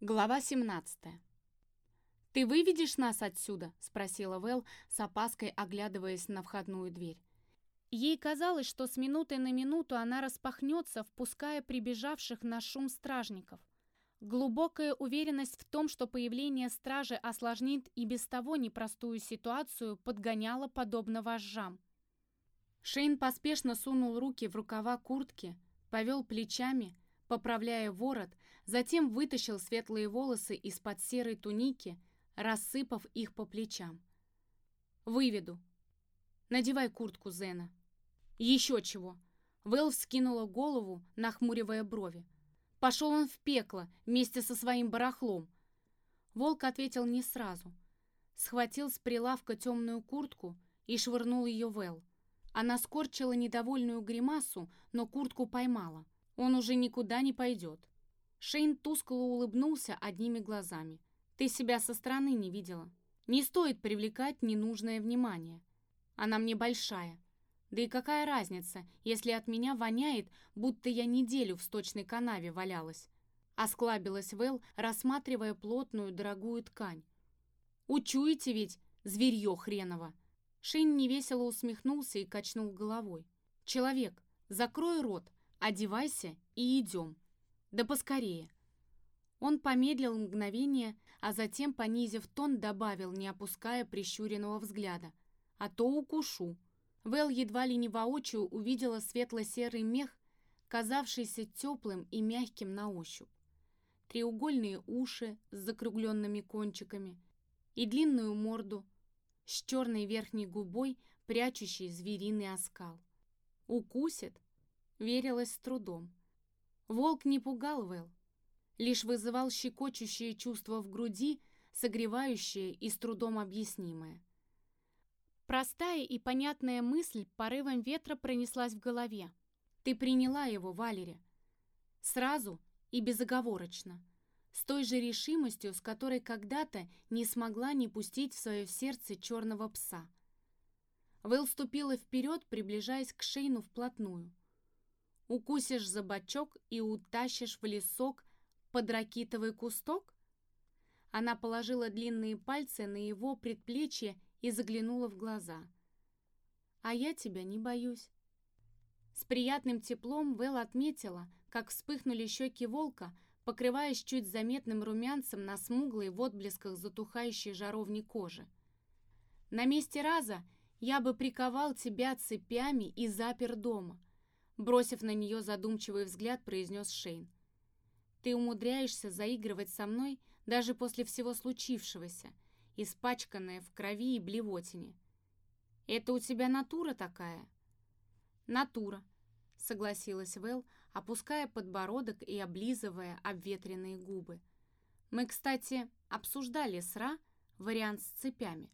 Глава 17. «Ты выведешь нас отсюда?» — спросила Вэл, с опаской оглядываясь на входную дверь. Ей казалось, что с минуты на минуту она распахнется, впуская прибежавших на шум стражников. Глубокая уверенность в том, что появление стражи осложнит и без того непростую ситуацию, подгоняла подобно вожжам. Шейн поспешно сунул руки в рукава куртки, повел плечами, поправляя ворот, затем вытащил светлые волосы из-под серой туники, рассыпав их по плечам. «Выведу. Надевай куртку Зена». «Еще чего!» Вэл вскинула голову, нахмуривая брови. «Пошел он в пекло вместе со своим барахлом». Волк ответил не сразу. Схватил с прилавка темную куртку и швырнул ее Вэл. Она скорчила недовольную гримасу, но куртку поймала. Он уже никуда не пойдет. Шейн тускло улыбнулся одними глазами. «Ты себя со стороны не видела. Не стоит привлекать ненужное внимание. Она мне большая. Да и какая разница, если от меня воняет, будто я неделю в сточной канаве валялась?» Осклабилась Вэл, рассматривая плотную, дорогую ткань. «Учуете ведь, зверье хреново!» Шейн невесело усмехнулся и качнул головой. «Человек, закрой рот, одевайся и идем!» Да поскорее. Он помедлил мгновение, а затем, понизив тон, добавил, не опуская прищуренного взгляда. «А то укушу». Вэл едва ли не воочию увидела светло-серый мех, казавшийся теплым и мягким на ощупь. Треугольные уши с закругленными кончиками и длинную морду с черной верхней губой, прячущей звериный оскал. «Укусит?» Верилась с трудом. Волк не пугал Вэл, лишь вызывал щекочущее чувство в груди, согревающее и с трудом объяснимое. Простая и понятная мысль порывом ветра пронеслась в голове. Ты приняла его, Валере. Сразу и безоговорочно. С той же решимостью, с которой когда-то не смогла не пустить в свое сердце черного пса. Вэл ступила вперед, приближаясь к Шейну вплотную. Укусишь за бочок и утащишь в лесок под ракитовый кусток? Она положила длинные пальцы на его предплечье и заглянула в глаза. «А я тебя не боюсь». С приятным теплом Вэл отметила, как вспыхнули щеки волка, покрываясь чуть заметным румянцем на смуглой в отблесках затухающей жаровни кожи. «На месте раза я бы приковал тебя цепями и запер дома. Бросив на нее задумчивый взгляд, произнес Шейн. «Ты умудряешься заигрывать со мной даже после всего случившегося, испачканная в крови и блевотине. Это у тебя натура такая?» «Натура», — согласилась Вэл, опуская подбородок и облизывая обветренные губы. «Мы, кстати, обсуждали сра вариант с цепями».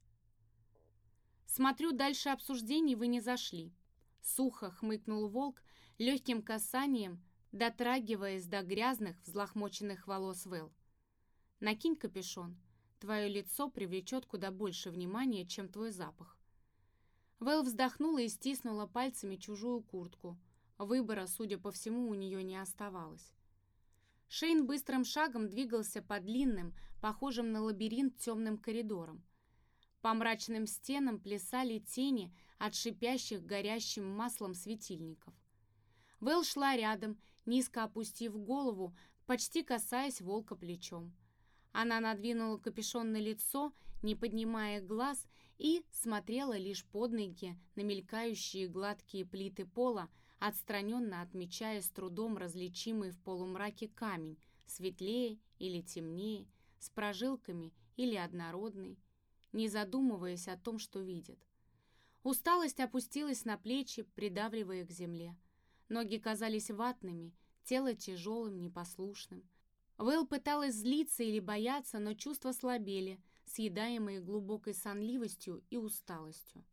«Смотрю, дальше обсуждений вы не зашли», Сухо хмыкнул волк, легким касанием, дотрагиваясь до грязных, взлохмоченных волос Вэл. «Накинь капюшон. Твое лицо привлечет куда больше внимания, чем твой запах». Вэл вздохнула и стиснула пальцами чужую куртку. Выбора, судя по всему, у нее не оставалось. Шейн быстрым шагом двигался по длинным, похожим на лабиринт темным коридорам. По мрачным стенам плясали тени от шипящих горящим маслом светильников. Вэл шла рядом, низко опустив голову, почти касаясь волка плечом. Она надвинула капюшон на лицо, не поднимая глаз, и смотрела лишь под ноги на мелькающие гладкие плиты пола, отстраненно отмечая с трудом различимый в полумраке камень, светлее или темнее, с прожилками или однородный, не задумываясь о том, что видит. Усталость опустилась на плечи, придавливая к земле. Ноги казались ватными, тело тяжелым, непослушным. Вэл пыталась злиться или бояться, но чувства слабели, съедаемые глубокой сонливостью и усталостью.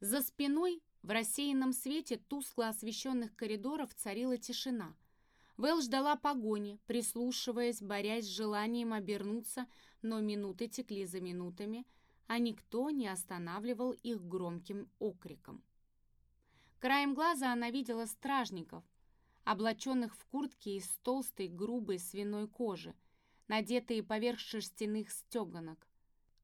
За спиной, в рассеянном свете тускло освещенных коридоров, царила тишина. Вэл ждала погони, прислушиваясь, борясь с желанием обернуться, но минуты текли за минутами, а никто не останавливал их громким окриком. Краем глаза она видела стражников, облаченных в куртки из толстой грубой свиной кожи, надетые поверх шерстяных стеганок.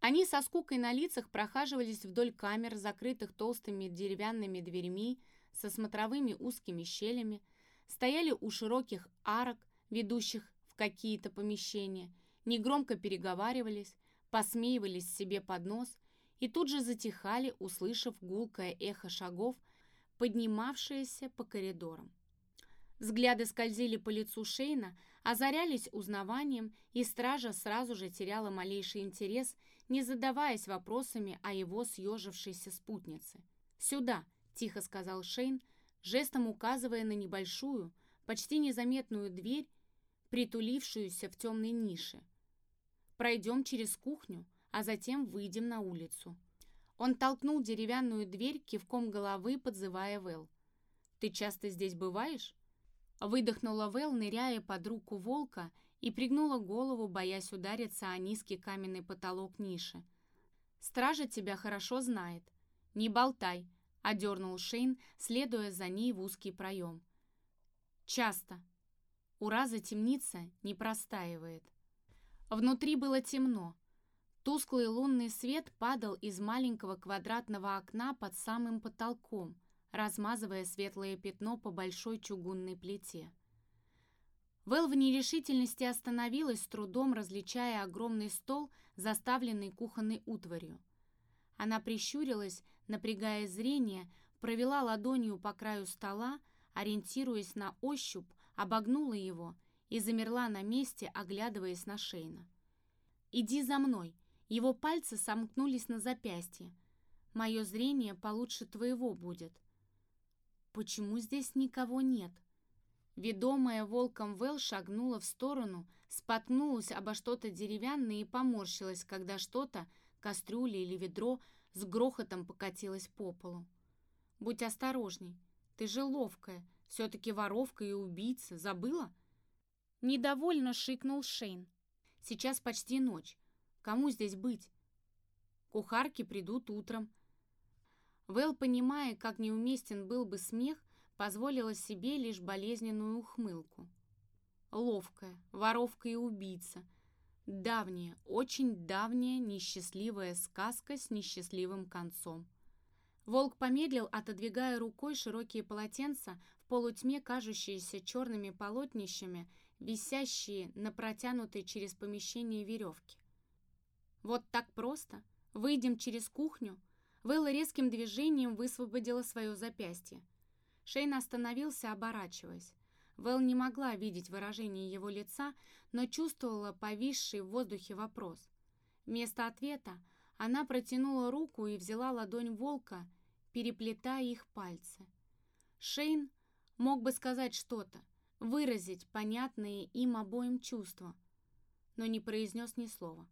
Они со скукой на лицах прохаживались вдоль камер, закрытых толстыми деревянными дверьми, со смотровыми узкими щелями, стояли у широких арок, ведущих в какие-то помещения, негромко переговаривались, посмеивались себе под нос и тут же затихали, услышав гулкое эхо шагов, поднимавшееся по коридорам. Взгляды скользили по лицу Шейна, озарялись узнаванием, и стража сразу же теряла малейший интерес, не задаваясь вопросами о его съежившейся спутнице. «Сюда!» – тихо сказал Шейн, жестом указывая на небольшую, почти незаметную дверь, притулившуюся в темной нише. «Пройдем через кухню, а затем выйдем на улицу». Он толкнул деревянную дверь кивком головы, подзывая Вэл. «Ты часто здесь бываешь?» Выдохнула Вэл, ныряя под руку волка и пригнула голову, боясь удариться о низкий каменный потолок ниши. «Стража тебя хорошо знает. Не болтай», — одернул Шейн, следуя за ней в узкий проем. «Часто. Ураза темница не простаивает». Внутри было темно. Тусклый лунный свет падал из маленького квадратного окна под самым потолком, размазывая светлое пятно по большой чугунной плите. Вэл в нерешительности остановилась, с трудом различая огромный стол, заставленный кухонной утварью. Она прищурилась, напрягая зрение, провела ладонью по краю стола, ориентируясь на ощупь, обогнула его и замерла на месте, оглядываясь на Шейна. «Иди за мной!» Его пальцы сомкнулись на запястье. «Мое зрение получше твоего будет». «Почему здесь никого нет?» Ведомая волком Вэл шагнула в сторону, споткнулась обо что-то деревянное и поморщилась, когда что-то, кастрюля или ведро, с грохотом покатилось по полу. «Будь осторожней, ты же ловкая, все-таки воровка и убийца, забыла?» Недовольно шикнул Шейн. «Сейчас почти ночь. Кому здесь быть? Кухарки придут утром. Вэл, понимая, как неуместен был бы смех, позволила себе лишь болезненную ухмылку. Ловкая, воровка и убийца. Давняя, очень давняя несчастливая сказка с несчастливым концом. Волк помедлил, отодвигая рукой широкие полотенца, в полутьме кажущиеся черными полотнищами, висящие на протянутой через помещение веревке. Вот так просто? Выйдем через кухню? Вэлла резким движением высвободила свое запястье. Шейн остановился, оборачиваясь. Вэл не могла видеть выражение его лица, но чувствовала повисший в воздухе вопрос. Вместо ответа она протянула руку и взяла ладонь волка, переплетая их пальцы. Шейн мог бы сказать что-то, выразить понятные им обоим чувства, но не произнес ни слова.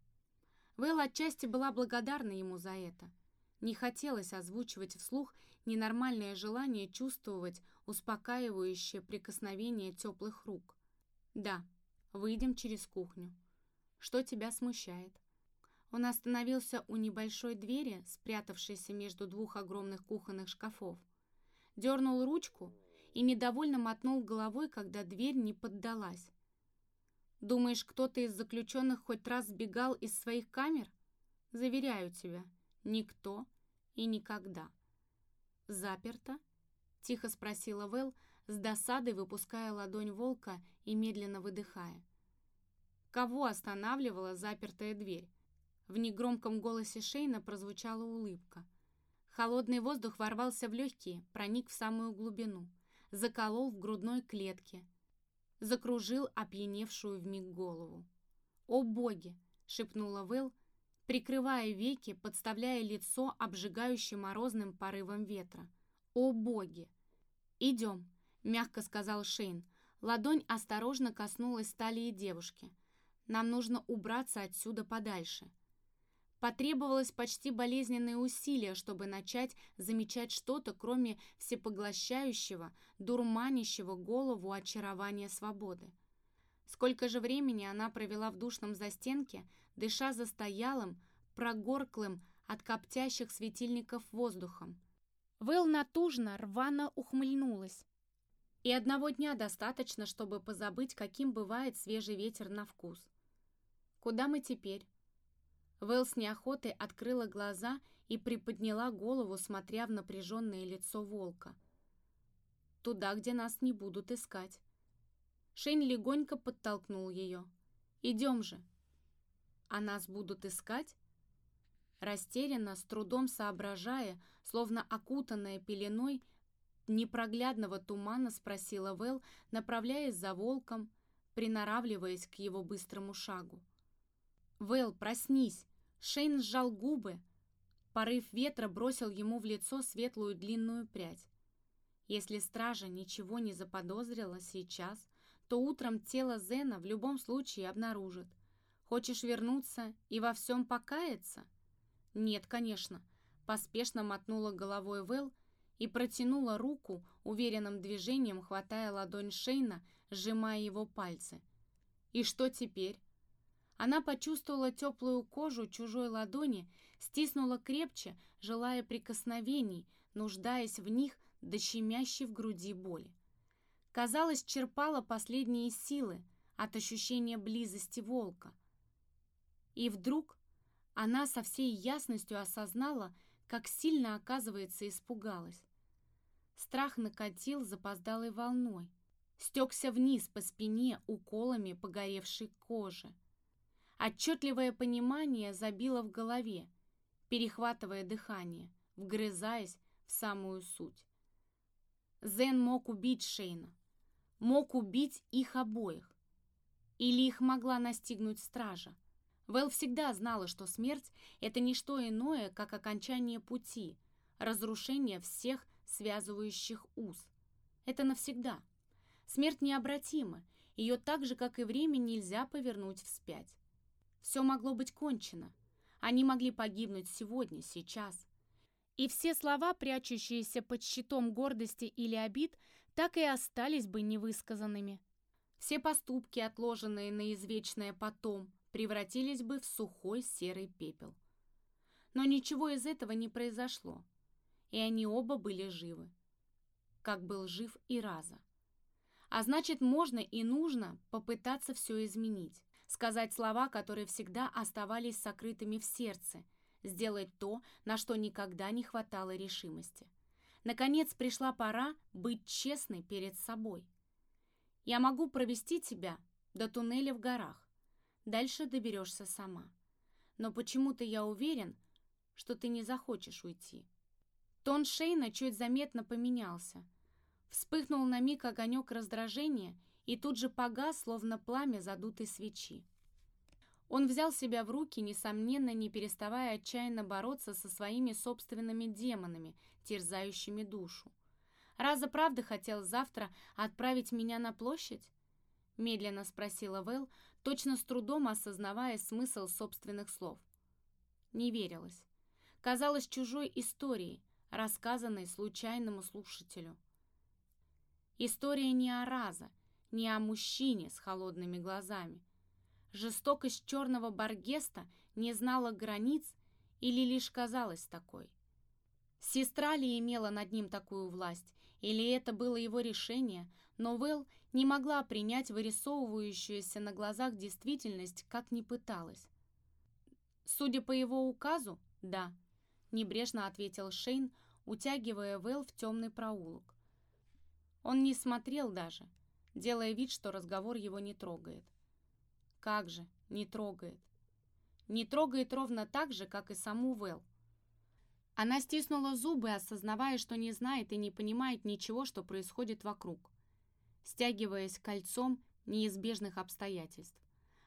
Вэл отчасти была благодарна ему за это. Не хотелось озвучивать вслух ненормальное желание чувствовать успокаивающее прикосновение теплых рук. «Да, выйдем через кухню. Что тебя смущает?» Он остановился у небольшой двери, спрятавшейся между двух огромных кухонных шкафов. Дернул ручку и недовольно мотнул головой, когда дверь не поддалась. Думаешь, кто-то из заключенных хоть раз сбегал из своих камер? Заверяю тебя, никто и никогда. Заперто? Тихо спросила Вэл, с досадой выпуская ладонь волка и медленно выдыхая. Кого останавливала запертая дверь? В негромком голосе Шейна прозвучала улыбка. Холодный воздух ворвался в легкие, проник в самую глубину, заколол в грудной клетке – закружил опьяневшую вмиг голову. «О боги!» — шепнула Вэл, прикрывая веки, подставляя лицо обжигающим морозным порывом ветра. «О боги!» «Идем», — мягко сказал Шейн. Ладонь осторожно коснулась талии девушки. «Нам нужно убраться отсюда подальше». Потребовалось почти болезненные усилия, чтобы начать замечать что-то, кроме всепоглощающего, дурманящего голову очарования свободы. Сколько же времени она провела в душном застенке, дыша застоялым, прогорклым от коптящих светильников воздухом. Вэл натужно, рвано ухмыльнулась. И одного дня достаточно, чтобы позабыть, каким бывает свежий ветер на вкус. «Куда мы теперь?» Вэл с неохотой открыла глаза и приподняла голову, смотря в напряженное лицо волка. «Туда, где нас не будут искать». Шейн легонько подтолкнул ее. «Идем же». «А нас будут искать?» Растерянно, с трудом соображая, словно окутанная пеленой непроглядного тумана, спросила Вэл, направляясь за волком, приноравливаясь к его быстрому шагу. «Вэл, проснись!» Шейн сжал губы. Порыв ветра бросил ему в лицо светлую длинную прядь. Если стража ничего не заподозрила сейчас, то утром тело Зена в любом случае обнаружит. Хочешь вернуться и во всем покаяться? Нет, конечно. Поспешно мотнула головой Вэл и протянула руку, уверенным движением хватая ладонь Шейна, сжимая его пальцы. И что теперь? Она почувствовала теплую кожу чужой ладони, стиснула крепче, желая прикосновений, нуждаясь в них до щемящей в груди боли. Казалось, черпала последние силы от ощущения близости волка. И вдруг она со всей ясностью осознала, как сильно, оказывается, испугалась. Страх накатил запоздалой волной, стекся вниз по спине уколами погоревшей кожи. Отчетливое понимание забило в голове, перехватывая дыхание, вгрызаясь в самую суть. Зен мог убить Шейна, мог убить их обоих. Или их могла настигнуть стража. Вэл всегда знала, что смерть — это не что иное, как окончание пути, разрушение всех связывающих уз. Это навсегда. Смерть необратима, ее так же, как и время, нельзя повернуть вспять. Все могло быть кончено. Они могли погибнуть сегодня, сейчас. И все слова, прячущиеся под щитом гордости или обид, так и остались бы невысказанными. Все поступки, отложенные на извечное потом, превратились бы в сухой серый пепел. Но ничего из этого не произошло, и они оба были живы, как был жив и Раза. А значит, можно и нужно попытаться все изменить сказать слова, которые всегда оставались сокрытыми в сердце, сделать то, на что никогда не хватало решимости. Наконец пришла пора быть честной перед собой. Я могу провести тебя до туннеля в горах. Дальше доберешься сама. Но почему-то я уверен, что ты не захочешь уйти. Тон Шейна чуть заметно поменялся. Вспыхнул на миг огонек раздражения и тут же погас, словно пламя задутой свечи. Он взял себя в руки, несомненно, не переставая отчаянно бороться со своими собственными демонами, терзающими душу. «Раза правда хотел завтра отправить меня на площадь?» Медленно спросила Вэл, точно с трудом осознавая смысл собственных слов. Не верилось. Казалось чужой историей, рассказанной случайному слушателю. История не о Раза, не о мужчине с холодными глазами. Жестокость черного Баргеста не знала границ или лишь казалась такой. Сестра ли имела над ним такую власть, или это было его решение, но Вэл не могла принять вырисовывающуюся на глазах действительность, как ни пыталась. «Судя по его указу, да», — небрежно ответил Шейн, утягивая Вэл в темный проулок. Он не смотрел даже, делая вид, что разговор его не трогает. Как же, не трогает. Не трогает ровно так же, как и саму Вэл. Она стиснула зубы, осознавая, что не знает и не понимает ничего, что происходит вокруг, стягиваясь кольцом неизбежных обстоятельств.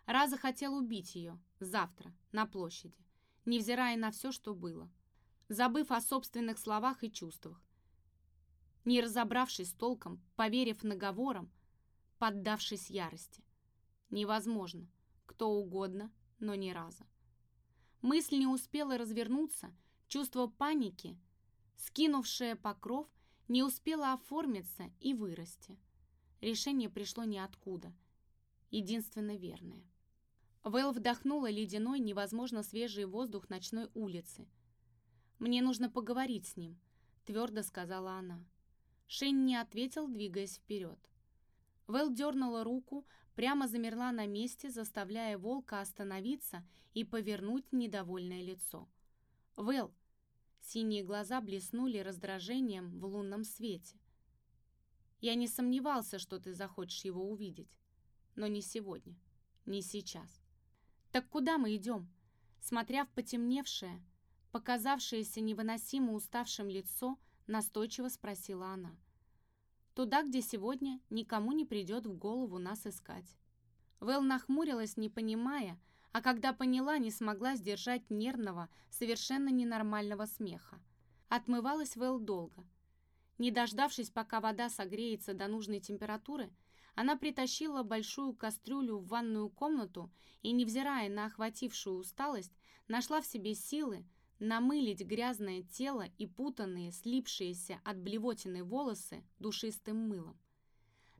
Раза хотел убить ее завтра на площади, невзирая на все, что было, забыв о собственных словах и чувствах, не разобравшись толком, поверив наговорам, поддавшись ярости. Невозможно. Кто угодно, но ни разу. Мысль не успела развернуться, чувство паники, скинувшее покров, не успело оформиться и вырасти. Решение пришло ниоткуда. Единственно верное. Вэл вдохнула ледяной, невозможно свежий воздух ночной улицы. «Мне нужно поговорить с ним», — твердо сказала она. Шейн не ответил, двигаясь вперед. Вэл дернула руку, прямо замерла на месте, заставляя волка остановиться и повернуть недовольное лицо. «Вэл!» Синие глаза блеснули раздражением в лунном свете. «Я не сомневался, что ты захочешь его увидеть. Но не сегодня, не сейчас. Так куда мы идем?» Смотря в потемневшее, показавшееся невыносимо уставшим лицо, настойчиво спросила она. «Туда, где сегодня никому не придет в голову нас искать». Вэл нахмурилась, не понимая, а когда поняла, не смогла сдержать нервного, совершенно ненормального смеха. Отмывалась Вэл долго. Не дождавшись, пока вода согреется до нужной температуры, она притащила большую кастрюлю в ванную комнату и, невзирая на охватившую усталость, нашла в себе силы намылить грязное тело и путанные, слипшиеся от блевотины волосы душистым мылом.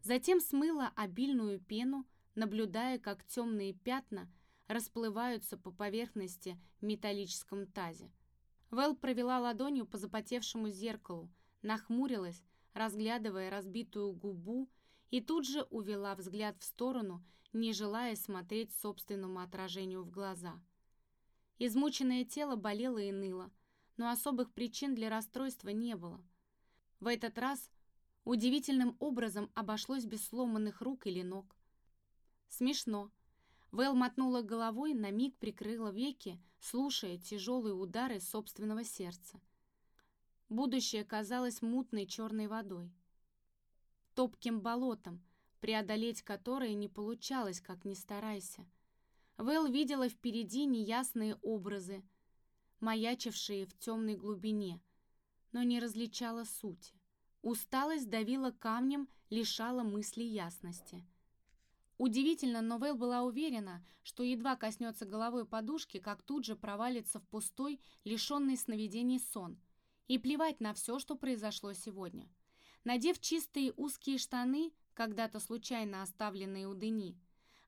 Затем смыла обильную пену, наблюдая, как темные пятна расплываются по поверхности в металлическом тазе. Вэл провела ладонью по запотевшему зеркалу, нахмурилась, разглядывая разбитую губу, и тут же увела взгляд в сторону, не желая смотреть собственному отражению в глаза. Измученное тело болело и ныло, но особых причин для расстройства не было. В этот раз удивительным образом обошлось без сломанных рук или ног. Смешно. Вэл мотнула головой, на миг прикрыла веки, слушая тяжелые удары собственного сердца. Будущее казалось мутной черной водой. Топким болотом, преодолеть которое не получалось, как ни старайся. Вэл видела впереди неясные образы, маячившие в темной глубине, но не различала сути. Усталость давила камнем, лишала мысли ясности. Удивительно, но Вэл была уверена, что едва коснется головой подушки, как тут же провалится в пустой, лишенный сновидений сон. И плевать на все, что произошло сегодня. Надев чистые узкие штаны, когда-то случайно оставленные у Дени,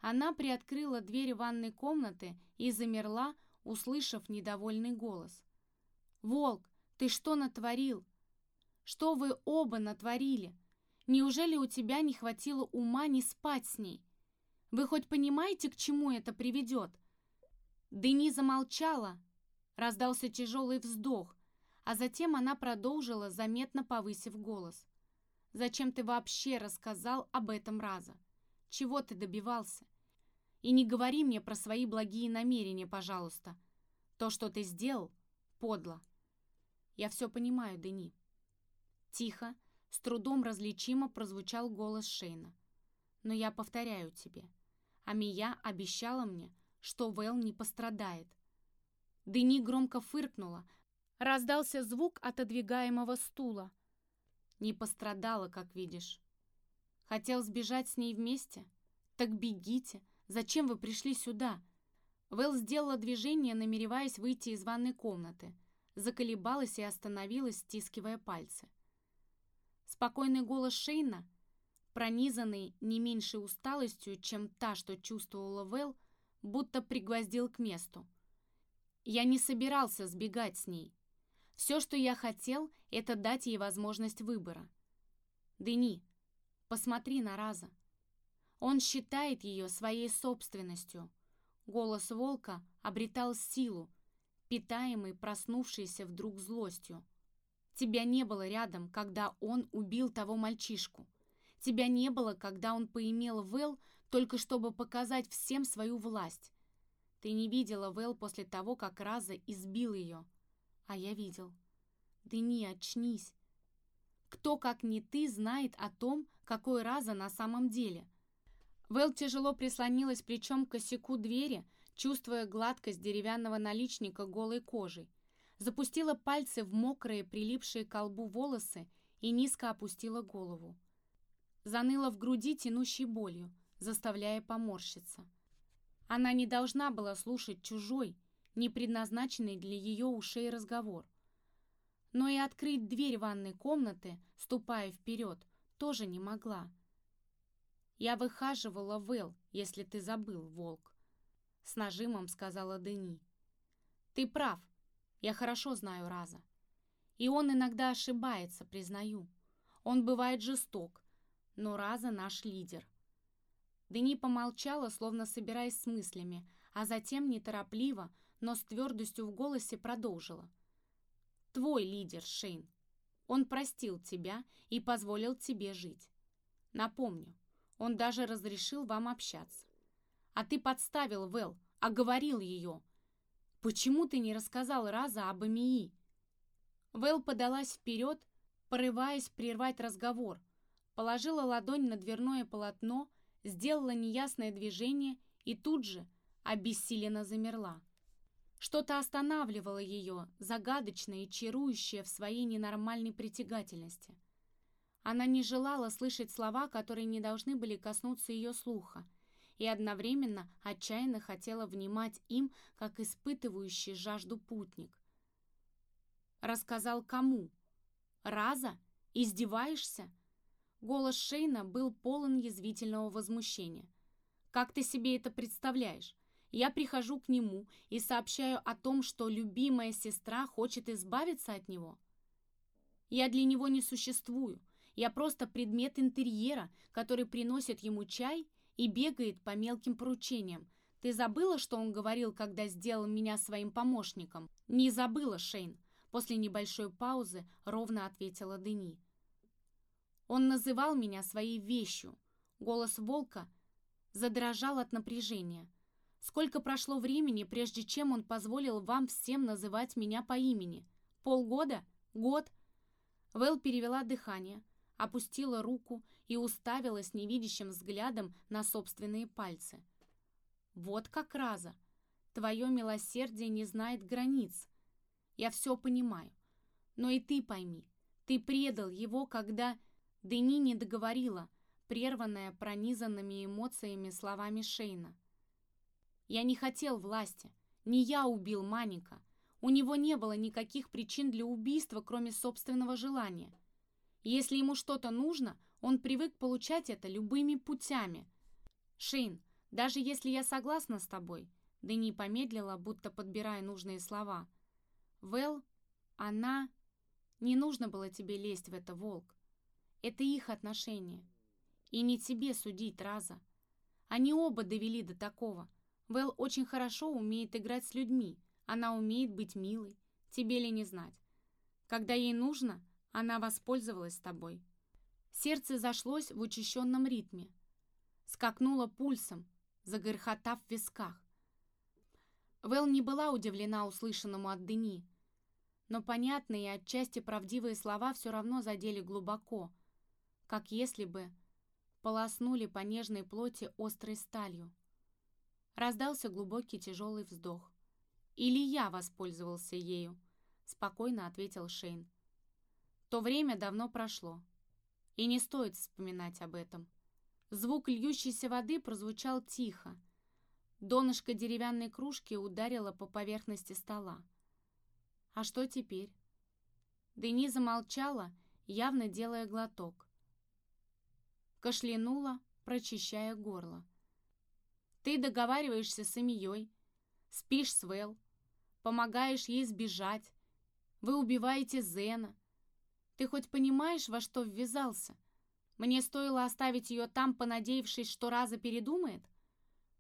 она приоткрыла дверь ванной комнаты и замерла, услышав недовольный голос. «Волк, ты что натворил? Что вы оба натворили? Неужели у тебя не хватило ума не спать с ней?» Вы хоть понимаете, к чему это приведет?» Дени замолчала, раздался тяжелый вздох, а затем она продолжила, заметно повысив голос. «Зачем ты вообще рассказал об этом раза? Чего ты добивался? И не говори мне про свои благие намерения, пожалуйста. То, что ты сделал, подло. Я все понимаю, Дени». Тихо, с трудом различимо прозвучал голос Шейна. «Но я повторяю тебе — а Мия обещала мне, что Вэл не пострадает. Дени громко фыркнула. Раздался звук отодвигаемого стула. Не пострадала, как видишь. Хотел сбежать с ней вместе? Так бегите. Зачем вы пришли сюда? Вэл сделала движение, намереваясь выйти из ванной комнаты. Заколебалась и остановилась, стискивая пальцы. Спокойный голос Шейна пронизанный не меньшей усталостью, чем та, что чувствовала Вэл, будто пригвоздил к месту. Я не собирался сбегать с ней. Все, что я хотел, это дать ей возможность выбора. Дени, посмотри на Раза. Он считает ее своей собственностью. Голос волка обретал силу, питаемый проснувшейся вдруг злостью. Тебя не было рядом, когда он убил того мальчишку. Тебя не было, когда он поимел Вэл, только чтобы показать всем свою власть. Ты не видела Вэл после того, как Раза избил ее. А я видел. Да не, очнись. Кто, как не ты, знает о том, какой Раза на самом деле? Вэл тяжело прислонилась плечом к косяку двери, чувствуя гладкость деревянного наличника голой кожей. Запустила пальцы в мокрые, прилипшие к колбу волосы и низко опустила голову заныла в груди тянущей болью, заставляя поморщиться. Она не должна была слушать чужой, не предназначенный для ее ушей разговор. Но и открыть дверь ванной комнаты, ступая вперед, тоже не могла. «Я выхаживала Вэл, если ты забыл, волк», — с нажимом сказала Дени. «Ты прав, я хорошо знаю Раза. И он иногда ошибается, признаю. Он бывает жесток, но Раза наш лидер. Дени помолчала, словно собираясь с мыслями, а затем неторопливо, но с твердостью в голосе продолжила. «Твой лидер, Шейн. Он простил тебя и позволил тебе жить. Напомню, он даже разрешил вам общаться. А ты подставил Вэл, оговорил ее. Почему ты не рассказал Раза об Амии?» Вэл подалась вперед, порываясь прервать разговор, положила ладонь на дверное полотно, сделала неясное движение и тут же обессиленно замерла. Что-то останавливало ее, загадочное и чарующее в своей ненормальной притягательности. Она не желала слышать слова, которые не должны были коснуться ее слуха, и одновременно отчаянно хотела внимать им, как испытывающий жажду путник. «Рассказал кому? Раза? Издеваешься?» Голос Шейна был полон язвительного возмущения. «Как ты себе это представляешь? Я прихожу к нему и сообщаю о том, что любимая сестра хочет избавиться от него. Я для него не существую. Я просто предмет интерьера, который приносит ему чай и бегает по мелким поручениям. Ты забыла, что он говорил, когда сделал меня своим помощником? Не забыла, Шейн. После небольшой паузы ровно ответила Дени. Он называл меня своей вещью. Голос волка задрожал от напряжения. Сколько прошло времени, прежде чем он позволил вам всем называть меня по имени? Полгода? Год?» Вэл перевела дыхание, опустила руку и уставилась невидящим взглядом на собственные пальцы. «Вот как раза! Твое милосердие не знает границ. Я все понимаю. Но и ты пойми, ты предал его, когда...» Дени не договорила, прерванная пронизанными эмоциями словами Шейна. Я не хотел власти. Не я убил Маника. У него не было никаких причин для убийства, кроме собственного желания. Если ему что-то нужно, он привык получать это любыми путями. Шейн, даже если я согласна с тобой, Дени помедлила, будто подбирая нужные слова. Вэл, она... Не нужно было тебе лезть в это, Волк. Это их отношения. И не тебе судить, Раза. Они оба довели до такого. Вэл очень хорошо умеет играть с людьми. Она умеет быть милой. Тебе ли не знать? Когда ей нужно, она воспользовалась тобой. Сердце зашлось в учащенном ритме. Скакнуло пульсом, загорхотав в висках. Вэл не была удивлена услышанному от Дени, но понятные и отчасти правдивые слова все равно задели глубоко, как если бы полоснули по нежной плоти острой сталью. Раздался глубокий тяжелый вздох. «Или я воспользовался ею», — спокойно ответил Шейн. «То время давно прошло, и не стоит вспоминать об этом». Звук льющейся воды прозвучал тихо. Донышко деревянной кружки ударило по поверхности стола. «А что теперь?» Дени замолчала, явно делая глоток. Кашлянула, прочищая горло. Ты договариваешься с Амией, спишь с Вэл, помогаешь ей сбежать. Вы убиваете Зена. Ты хоть понимаешь, во что ввязался? Мне стоило оставить ее там, понадеявшись, что Раза передумает?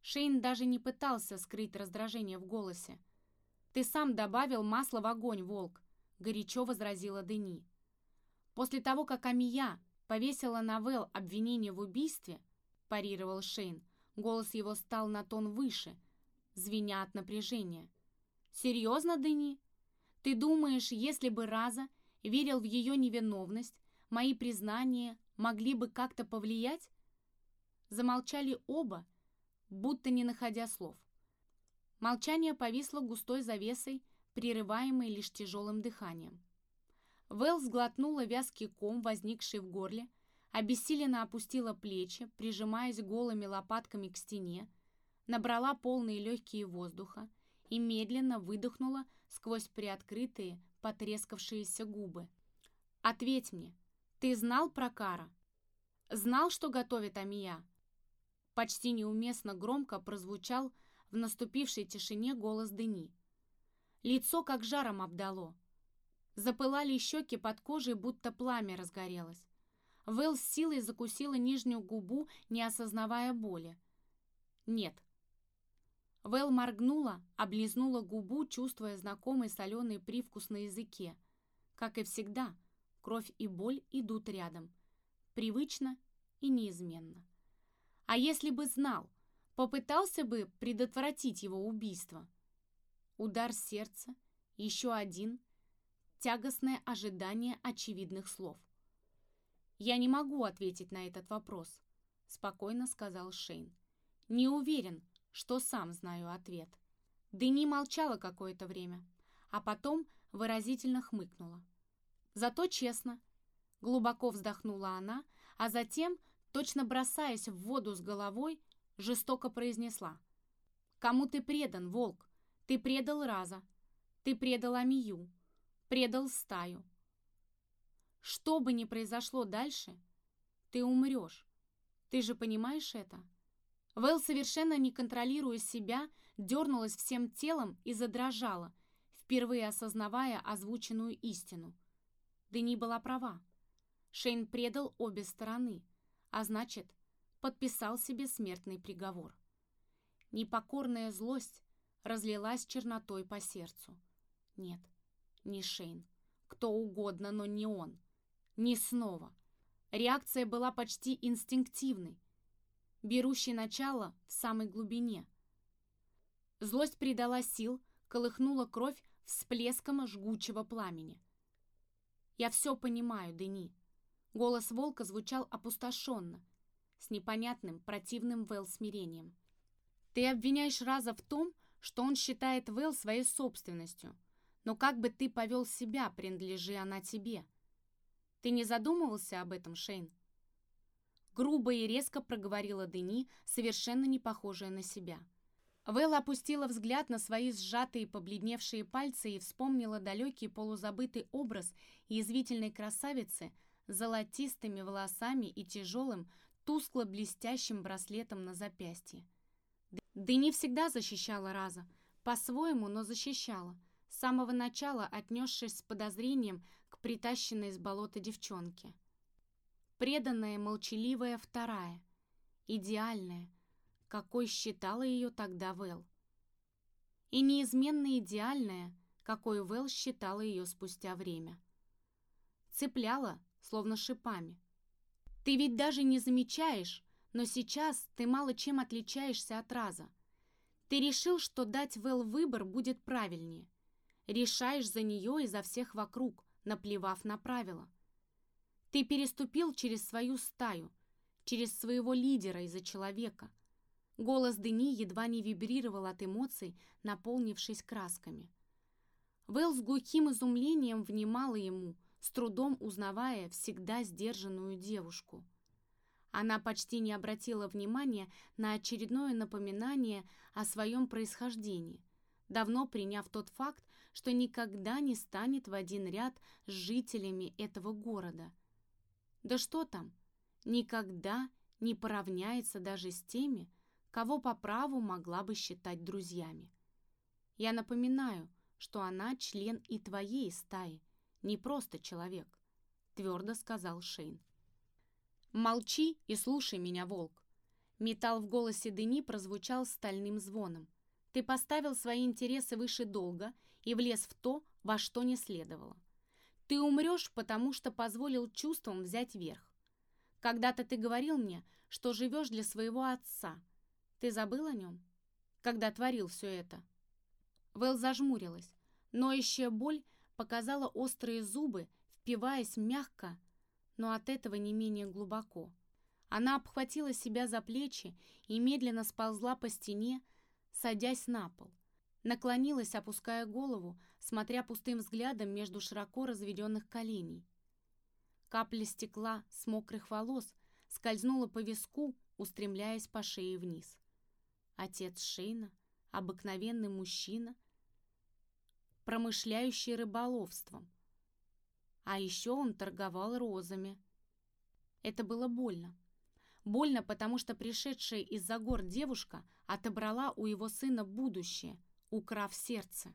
Шейн даже не пытался скрыть раздражение в голосе. «Ты сам добавил масло в огонь, волк», — горячо возразила Дени. «После того, как Амия повесила на Вэл обвинение в убийстве», — парировал Шейн, — Голос его стал на тон выше, звеня от напряжения. «Серьезно, Дени? Ты думаешь, если бы Раза верил в ее невиновность, мои признания могли бы как-то повлиять?» Замолчали оба, будто не находя слов. Молчание повисло густой завесой, прерываемой лишь тяжелым дыханием. Вэл сглотнула вязкий ком, возникший в горле, обессиленно опустила плечи, прижимаясь голыми лопатками к стене, набрала полные легкие воздуха и медленно выдохнула сквозь приоткрытые, потрескавшиеся губы. «Ответь мне, ты знал про Кара? Знал, что готовит Амия?» Почти неуместно громко прозвучал в наступившей тишине голос Дени. Лицо как жаром обдало. Запылали щеки под кожей, будто пламя разгорелось. Вэл с силой закусила нижнюю губу, не осознавая боли. «Нет». Вэл моргнула, облизнула губу, чувствуя знакомый соленый привкус на языке. Как и всегда, кровь и боль идут рядом. Привычно и неизменно. А если бы знал, попытался бы предотвратить его убийство? Удар сердца, еще один, тягостное ожидание очевидных слов. «Я не могу ответить на этот вопрос», — спокойно сказал Шейн. «Не уверен, что сам знаю ответ». Дени молчала какое-то время, а потом выразительно хмыкнула. Зато честно. Глубоко вздохнула она, а затем, точно бросаясь в воду с головой, жестоко произнесла. «Кому ты предан, волк? Ты предал Раза. Ты предал Амию. Предал стаю. Что бы ни произошло дальше, ты умрешь. Ты же понимаешь это?» Вэл, совершенно не контролируя себя, дернулась всем телом и задрожала, впервые осознавая озвученную истину. Дени была права. Шейн предал обе стороны, а значит, подписал себе смертный приговор. Непокорная злость разлилась чернотой по сердцу. Нет, не Шейн. Кто угодно, но не он. Не снова. Реакция была почти инстинктивной, берущей начало в самой глубине. Злость придала сил, колыхнула кровь всплеском жгучего пламени. «Я все понимаю, Дени». Голос волка звучал опустошенно, с непонятным, противным Вэл смирением. «Ты обвиняешь Раза в том, что он считает Вэл своей собственностью, но как бы ты повел себя, принадлежи она тебе?» Ты не задумывался об этом, Шейн?» Грубо и резко проговорила Дени, совершенно не похожая на себя. Вэлла опустила взгляд на свои сжатые побледневшие пальцы и вспомнила далекий полузабытый образ язвительной красавицы с золотистыми волосами и тяжелым, тускло-блестящим браслетом на запястье. Дени всегда защищала Раза, по-своему, но защищала, с самого начала отнесшись с подозрением притащенной из болота девчонки. Преданная, молчаливая вторая, идеальная, какой считала ее тогда Вэл. И неизменно идеальная, какой Вэл считала ее спустя время. Цепляла, словно шипами. Ты ведь даже не замечаешь, но сейчас ты мало чем отличаешься от раза. Ты решил, что дать Вэл выбор будет правильнее. Решаешь за нее и за всех вокруг, наплевав на правила. Ты переступил через свою стаю, через своего лидера из-за человека. Голос Дени едва не вибрировал от эмоций, наполнившись красками. Вэл с глухим изумлением внимала ему, с трудом узнавая всегда сдержанную девушку. Она почти не обратила внимания на очередное напоминание о своем происхождении, давно приняв тот факт, что никогда не станет в один ряд с жителями этого города. Да что там, никогда не поравняется даже с теми, кого по праву могла бы считать друзьями. Я напоминаю, что она член и твоей стаи, не просто человек, твердо сказал Шейн. Молчи и слушай меня, волк. Металл в голосе Дени прозвучал стальным звоном. Ты поставил свои интересы выше долга и влез в то, во что не следовало. Ты умрешь, потому что позволил чувствам взять верх. Когда-то ты говорил мне, что живешь для своего отца. Ты забыл о нем, когда творил все это?» Вэл зажмурилась, но ищая боль показала острые зубы, впиваясь мягко, но от этого не менее глубоко. Она обхватила себя за плечи и медленно сползла по стене, садясь на пол наклонилась, опуская голову, смотря пустым взглядом между широко разведенных коленей. Капля стекла с мокрых волос скользнула по виску, устремляясь по шее вниз. Отец Шейна, обыкновенный мужчина, промышляющий рыболовством. А еще он торговал розами. Это было больно. Больно, потому что пришедшая из-за гор девушка отобрала у его сына будущее — украв сердце.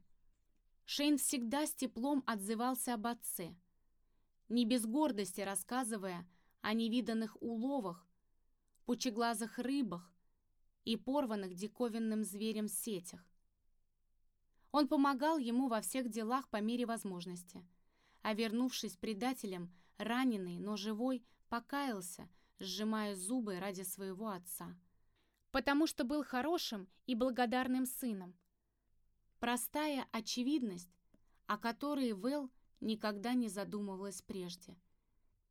Шейн всегда с теплом отзывался об отце, не без гордости рассказывая о невиданных уловах, пучеглазых рыбах и порванных диковинным зверем сетях. Он помогал ему во всех делах по мере возможности, а вернувшись предателем, раненый, но живой, покаялся, сжимая зубы ради своего отца. Потому что был хорошим и благодарным сыном. Простая очевидность, о которой Вэл никогда не задумывалась прежде.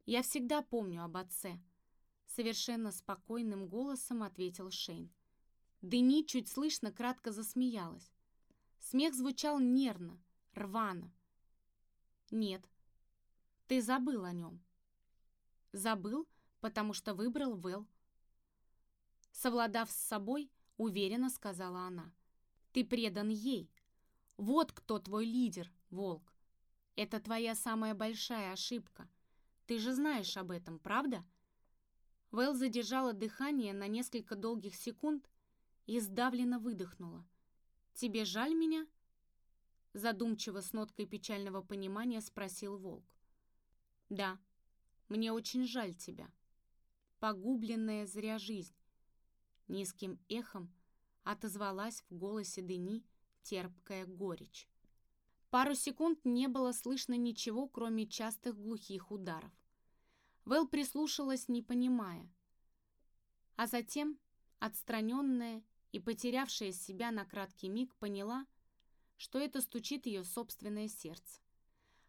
«Я всегда помню об отце», — совершенно спокойным голосом ответил Шейн. Дени чуть слышно кратко засмеялась. Смех звучал нервно, рвано. «Нет, ты забыл о нем». «Забыл, потому что выбрал Вэл». Совладав с собой, уверенно сказала она. «Ты предан ей. Вот кто твой лидер, Волк. Это твоя самая большая ошибка. Ты же знаешь об этом, правда?» Вэл задержала дыхание на несколько долгих секунд и сдавленно выдохнула. «Тебе жаль меня?» Задумчиво с ноткой печального понимания спросил волк. «Да, мне очень жаль тебя. Погубленная зря жизнь». Низким эхом отозвалась в голосе Дени терпкая горечь. Пару секунд не было слышно ничего, кроме частых глухих ударов. Вэл прислушалась, не понимая. А затем, отстраненная и, потерявшая себя на краткий миг, поняла, что это стучит ее собственное сердце.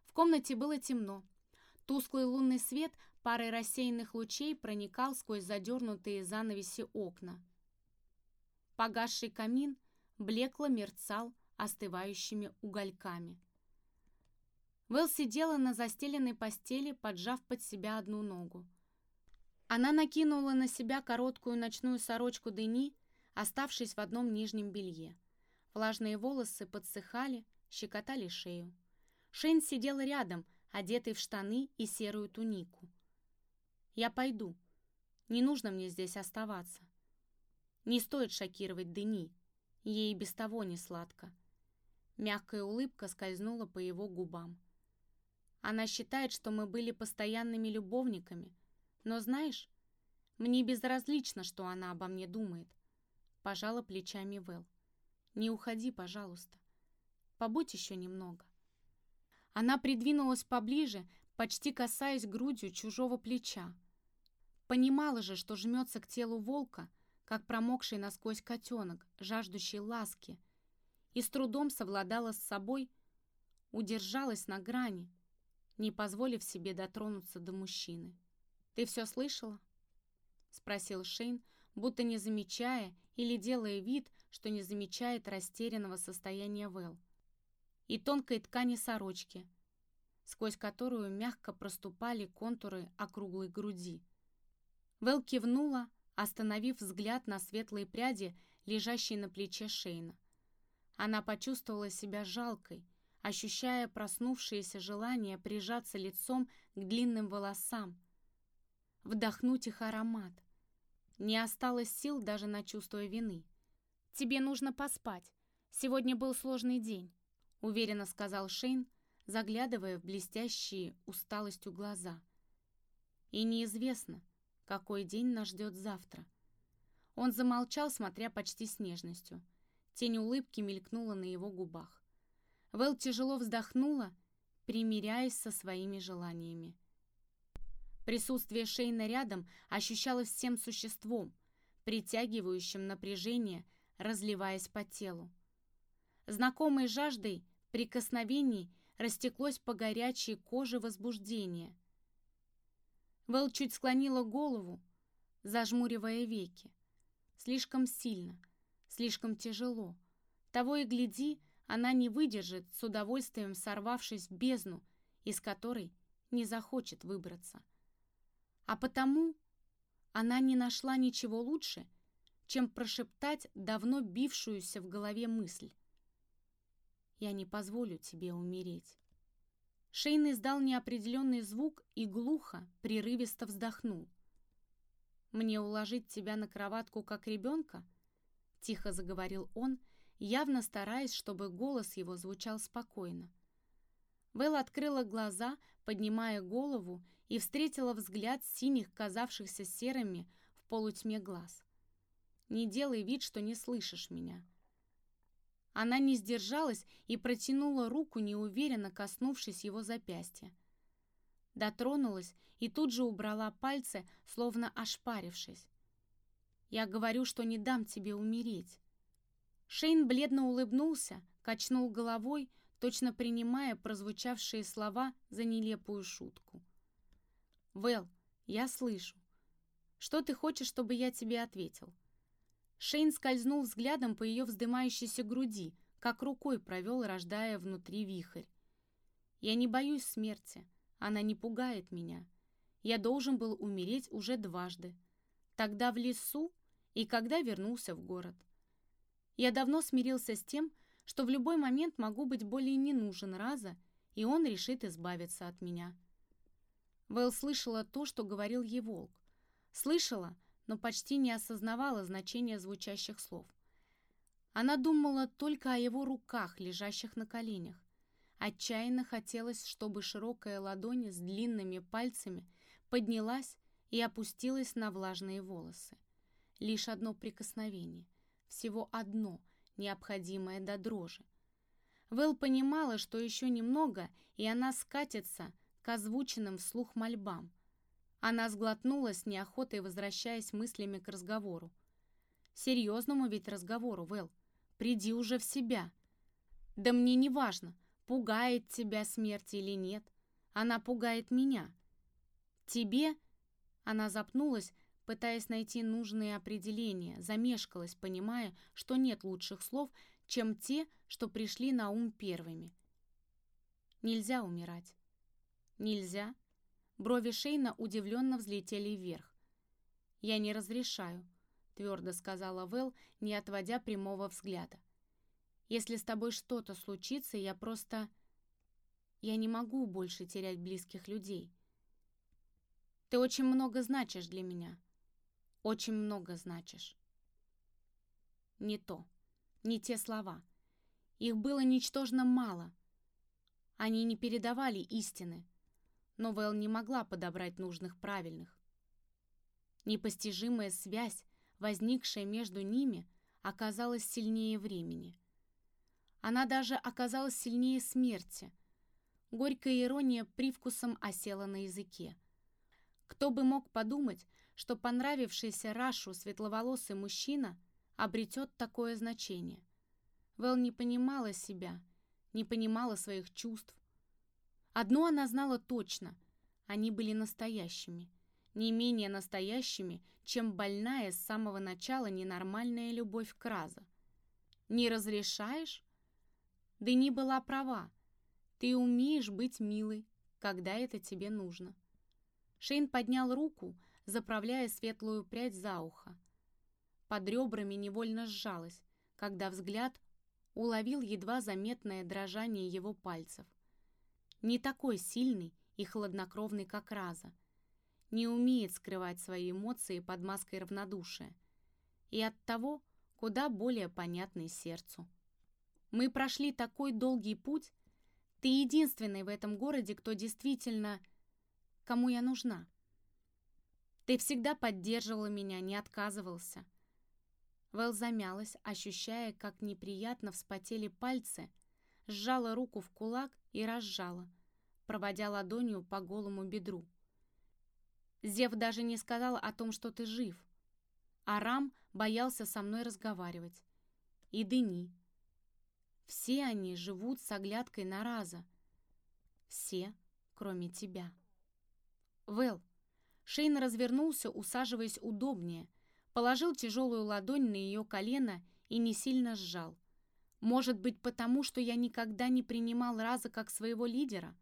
В комнате было темно. Тусклый лунный свет парой рассеянных лучей проникал сквозь задернутые занавеси окна. Погасший камин блекло мерцал остывающими угольками. Вэл сидела на застеленной постели, поджав под себя одну ногу. Она накинула на себя короткую ночную сорочку Дени оставшись в одном нижнем белье. Влажные волосы подсыхали, щекотали шею. Шейн сидел рядом, одетый в штаны и серую тунику. «Я пойду. Не нужно мне здесь оставаться. Не стоит шокировать Дени. Ей без того не сладко». Мягкая улыбка скользнула по его губам. Она считает, что мы были постоянными любовниками. Но знаешь, мне безразлично, что она обо мне думает. Пожала плечами Вэл. «Не уходи, пожалуйста. Побудь еще немного». Она придвинулась поближе, почти касаясь грудью чужого плеча. Понимала же, что жмется к телу волка, как промокший насквозь котенок, жаждущий ласки, и с трудом совладала с собой, удержалась на грани, не позволив себе дотронуться до мужчины. «Ты все слышала?» — спросил Шейн, будто не замечая или делая вид, что не замечает растерянного состояния Вэл. И тонкой ткани сорочки, сквозь которую мягко проступали контуры округлой груди. Вэл кивнула, остановив взгляд на светлые пряди, лежащие на плече Шейна. Она почувствовала себя жалкой, ощущая проснувшееся желание прижаться лицом к длинным волосам, вдохнуть их аромат — не осталось сил даже на чувство вины. «Тебе нужно поспать. Сегодня был сложный день», — уверенно сказал Шейн, заглядывая в блестящие усталостью глаза. «И неизвестно, какой день нас ждет завтра». Он замолчал, смотря почти с нежностью. Тень улыбки мелькнула на его губах. Вэл тяжело вздохнула, примиряясь со своими желаниями. Присутствие Шейна рядом ощущалось всем существом, притягивающим напряжение, разливаясь по телу. Знакомой жаждой прикосновений растеклось по горячей коже возбуждение. Вэл чуть склонила голову, зажмуривая веки. Слишком сильно, слишком тяжело. Того и гляди, она не выдержит, с удовольствием сорвавшись в бездну, из которой не захочет выбраться. А потому она не нашла ничего лучше, чем прошептать давно бившуюся в голове мысль. «Я не позволю тебе умереть». Шейн издал неопределенный звук и глухо, прерывисто вздохнул. «Мне уложить тебя на кроватку, как ребенка?» — тихо заговорил он, явно стараясь, чтобы голос его звучал спокойно. Вэл открыла глаза, поднимая голову и встретила взгляд синих, казавшихся серыми в полутьме глаз. «Не делай вид, что не слышишь меня». Она не сдержалась и протянула руку, неуверенно коснувшись его запястья. Дотронулась и тут же убрала пальцы, словно ошпарившись. «Я говорю, что не дам тебе умереть». Шейн бледно улыбнулся, качнул головой, точно принимая прозвучавшие слова за нелепую шутку. «Вэл, я слышу. Что ты хочешь, чтобы я тебе ответил?» Шейн скользнул взглядом по ее вздымающейся груди, как рукой провел, рождая внутри вихрь. «Я не боюсь смерти. Она не пугает меня. Я должен был умереть уже дважды. Тогда в лесу и когда вернулся в город. Я давно смирился с тем, что в любой момент могу быть более не нужен Раза, и он решит избавиться от меня. Вэл слышала то, что говорил ей волк. Слышала, но почти не осознавала значения звучащих слов. Она думала только о его руках, лежащих на коленях. Отчаянно хотелось, чтобы широкая ладонь с длинными пальцами поднялась и опустилась на влажные волосы. Лишь одно прикосновение, всего одно, необходимое до дрожи. Вэл понимала, что еще немного, и она скатится к озвученным вслух мольбам, она сглотнула с неохотой, возвращаясь мыслями к разговору. Серьезному ведь разговору, Вэл. Приди уже в себя. Да мне не важно, пугает тебя смерть или нет. Она пугает меня. Тебе... Она запнулась, пытаясь найти нужные определения, замешкалась, понимая, что нет лучших слов, чем те, что пришли на ум первыми. Нельзя умирать. Нельзя Брови Шейна удивленно взлетели вверх. «Я не разрешаю», — твердо сказала Вэл, не отводя прямого взгляда. «Если с тобой что-то случится, я просто... Я не могу больше терять близких людей. Ты очень много значишь для меня. Очень много значишь». Не то, не те слова. Их было ничтожно мало. Они не передавали истины, но Вэл не могла подобрать нужных правильных. Непостижимая связь, возникшая между ними, оказалась сильнее времени. Она даже оказалась сильнее смерти. Горькая ирония привкусом осела на языке. Кто бы мог подумать, что понравившийся Рашу светловолосый мужчина обретет такое значение. Вэл не понимала себя, не понимала своих чувств, Одно она знала точно — они были настоящими. Не менее настоящими, чем больная с самого начала ненормальная любовь к Раза. «Не разрешаешь?» Да не была права. Ты умеешь быть милой, когда это тебе нужно. Шейн поднял руку, заправляя светлую прядь за ухо. Под ребрами невольно сжалась, когда взгляд уловил едва заметное дрожание его пальцев не такой сильный и хладнокровный, как Раза, не умеет скрывать свои эмоции под маской равнодушия и оттого куда более понятный сердцу. Мы прошли такой долгий путь, ты единственный в этом городе, кто действительно... кому я нужна. Ты всегда поддерживала меня, не отказывался. Вэл замялась, ощущая, как неприятно вспотели пальцы, сжала руку в кулак и разжала, проводя ладонью по голому бедру. Зев даже не сказал о том, что ты жив. Арам боялся со мной разговаривать. И Дени. Все они живут с оглядкой на Раза. Все, кроме тебя. Вэл. Шейн развернулся, усаживаясь удобнее, положил тяжелую ладонь на ее колено и не сильно сжал. Может быть, потому что я никогда не принимал Раза как своего лидера?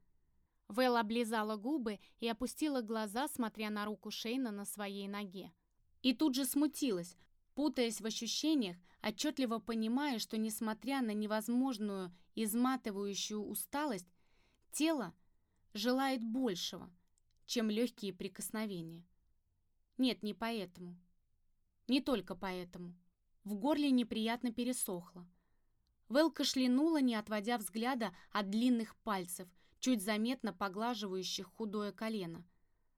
Вэл облизала губы и опустила глаза, смотря на руку Шейна на своей ноге. И тут же смутилась, путаясь в ощущениях, отчетливо понимая, что, несмотря на невозможную изматывающую усталость, тело желает большего, чем легкие прикосновения. Нет, не поэтому. Не только поэтому. В горле неприятно пересохло. Вэл кашлянула, не отводя взгляда от длинных пальцев, чуть заметно поглаживающих худое колено.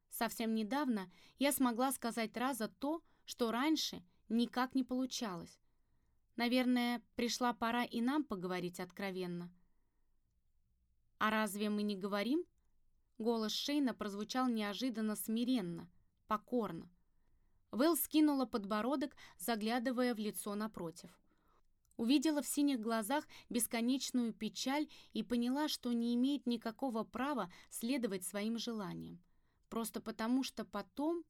Совсем недавно я смогла сказать Раза то, что раньше никак не получалось. Наверное, пришла пора и нам поговорить откровенно. «А разве мы не говорим?» Голос Шейна прозвучал неожиданно смиренно, покорно. Вэл скинула подбородок, заглядывая в лицо напротив. Увидела в синих глазах бесконечную печаль и поняла, что не имеет никакого права следовать своим желаниям. Просто потому, что потом,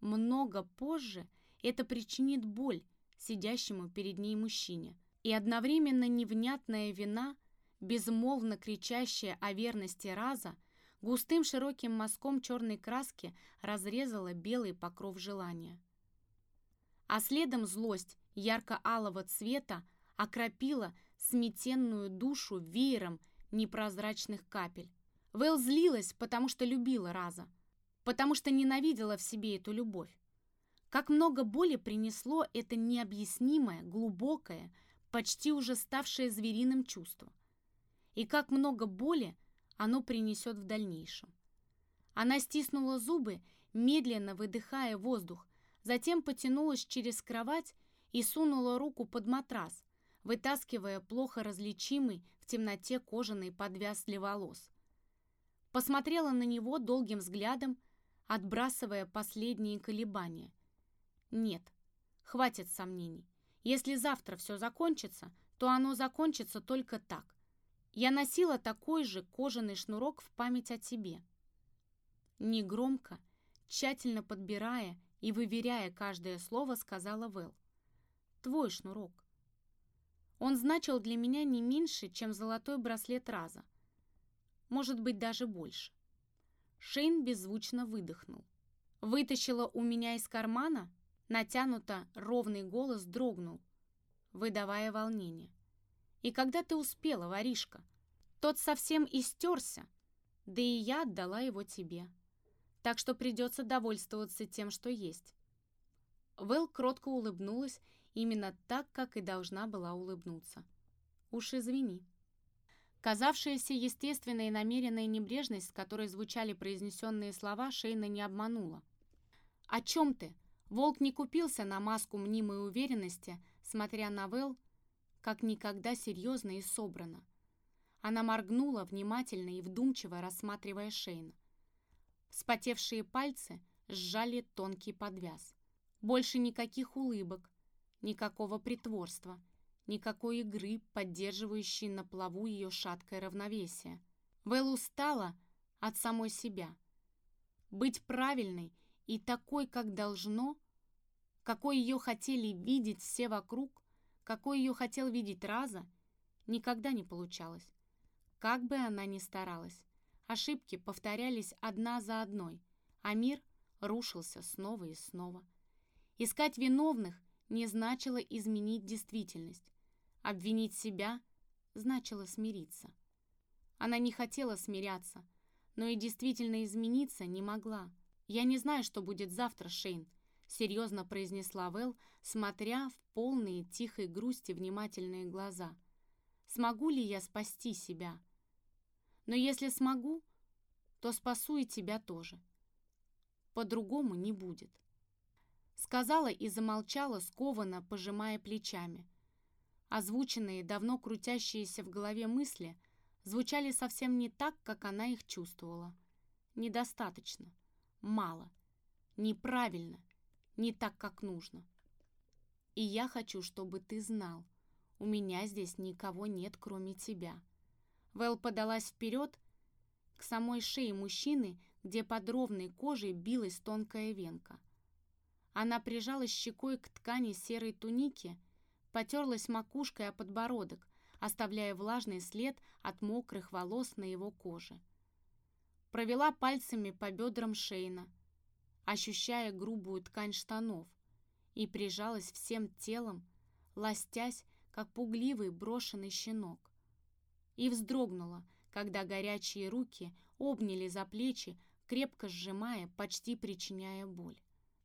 много позже, это причинит боль сидящему перед ней мужчине. И одновременно невнятная вина, безмолвно кричащая о верности Раза, густым широким мазком черной краски разрезала белый покров желания. А следом злость ярко-алого цвета окропила сметенную душу веером непрозрачных капель. Вэл злилась, потому что любила Раза, потому что ненавидела в себе эту любовь. Как много боли принесло это необъяснимое, глубокое, почти уже ставшее звериным чувство. И как много боли оно принесет в дальнейшем. Она стиснула зубы, медленно выдыхая воздух, затем потянулась через кровать и сунула руку под матрас, вытаскивая плохо различимый в темноте кожаный подвяз для волос. Посмотрела на него долгим взглядом, отбрасывая последние колебания. Нет, хватит сомнений. Если завтра все закончится, то оно закончится только так. Я носила такой же кожаный шнурок в память о тебе. Негромко, тщательно подбирая и выверяя каждое слово, сказала Вэл. Твой шнурок. Он значил для меня не меньше, чем золотой браслет Раза. Может быть, даже больше. Шейн беззвучно выдохнул. Вытащила у меня из кармана Натянуто ровный голос дрогнул, выдавая волнение. «И когда ты успела, воришка? Тот совсем истерся, да и я отдала его тебе. Так что придется довольствоваться тем, что есть». Вэл кротко улыбнулась именно так, как и должна была улыбнуться. «Уж извини». Казавшаяся естественной и намеренная небрежность, с которой звучали произнесенные слова, Шейна не обманула. «О чем ты?» Волк не купился на маску мнимой уверенности, смотря на Вэл, как никогда серьезно и собрано. Она моргнула, внимательно и вдумчиво рассматривая Шейна. Вспотевшие пальцы сжали тонкий подвяз. Больше никаких улыбок, никакого притворства, никакой игры, поддерживающей на плаву ее шаткое равновесие. Вэл устала от самой себя. Быть правильной и такой, как должно, какой ее хотели видеть все вокруг, какой ее хотел видеть Раза, никогда не получалось. Как бы она ни старалась, ошибки повторялись одна за одной, а мир рушился снова и снова. Искать виновных не значило изменить действительность. Обвинить себя значило смириться. Она не хотела смиряться, но и действительно измениться не могла. «Я не знаю, что будет завтра, Шейн», — серьезно произнесла Вэл, смотря в полные тихой грусти внимательные глаза. «Смогу ли я спасти себя? Но если смогу, то спасу и тебя тоже. По-другому не будет». Сказала и замолчала, скованно пожимая плечами. Озвученные, давно крутящиеся в голове мысли звучали совсем не так, как она их чувствовала. Недостаточно мало, неправильно, не так, как нужно. И я хочу, чтобы ты знал, у меня здесь никого нет, кроме тебя. Вэл подалась вперед к самой шее мужчины, где под ровной кожей билась тонкая венка. Она прижалась щекой к ткани серой туники, потерлась макушкой о подбородок, оставляя влажный след от мокрых волос на его коже провела пальцами по бедрам Шейна, ощущая грубую ткань штанов, и прижалась всем телом, ластясь, как пугливый брошенный щенок. И вздрогнула, когда горячие руки обняли за плечи, крепко сжимая, почти причиняя боль.